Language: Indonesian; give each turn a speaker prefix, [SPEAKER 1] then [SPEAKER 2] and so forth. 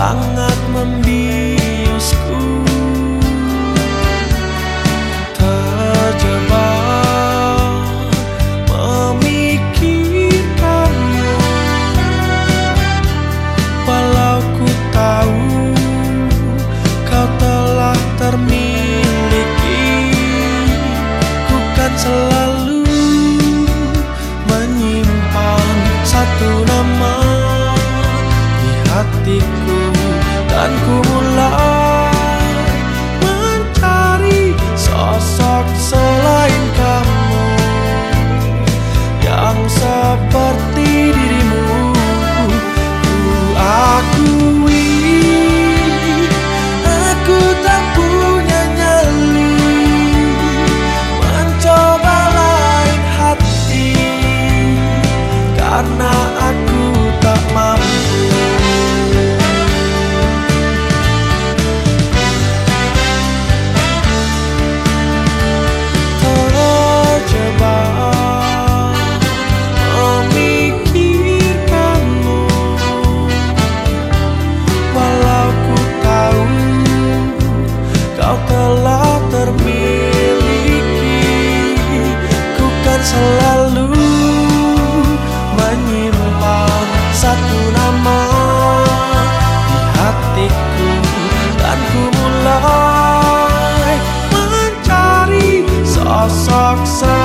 [SPEAKER 1] sangat membiusku. Terjebak memikirkanmu. Walau ku tahu kau telah termiliki ku kan selalu menyimpan satu nama di hatiku tanganku dark side.